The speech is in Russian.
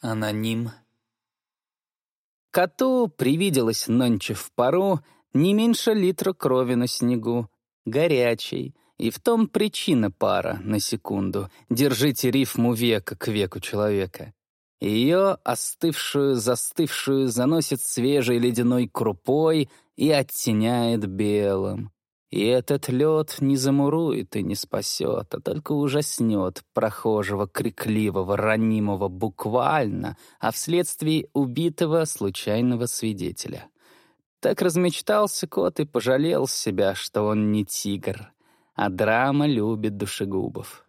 Аноним. Коту привиделось нонче в пару не меньше литра крови на снегу, горячей, и в том причина пара, на секунду. Держите рифму века к веку человека. Ее, остывшую, застывшую, заносит свежей ледяной крупой и оттеняет белым. И этот лед не замурует и не спасет, а только ужаснет прохожего, крикливого, ранимого буквально, а вследствие убитого случайного свидетеля. Так размечтался кот и пожалел себя, что он не тигр, а драма любит душегубов.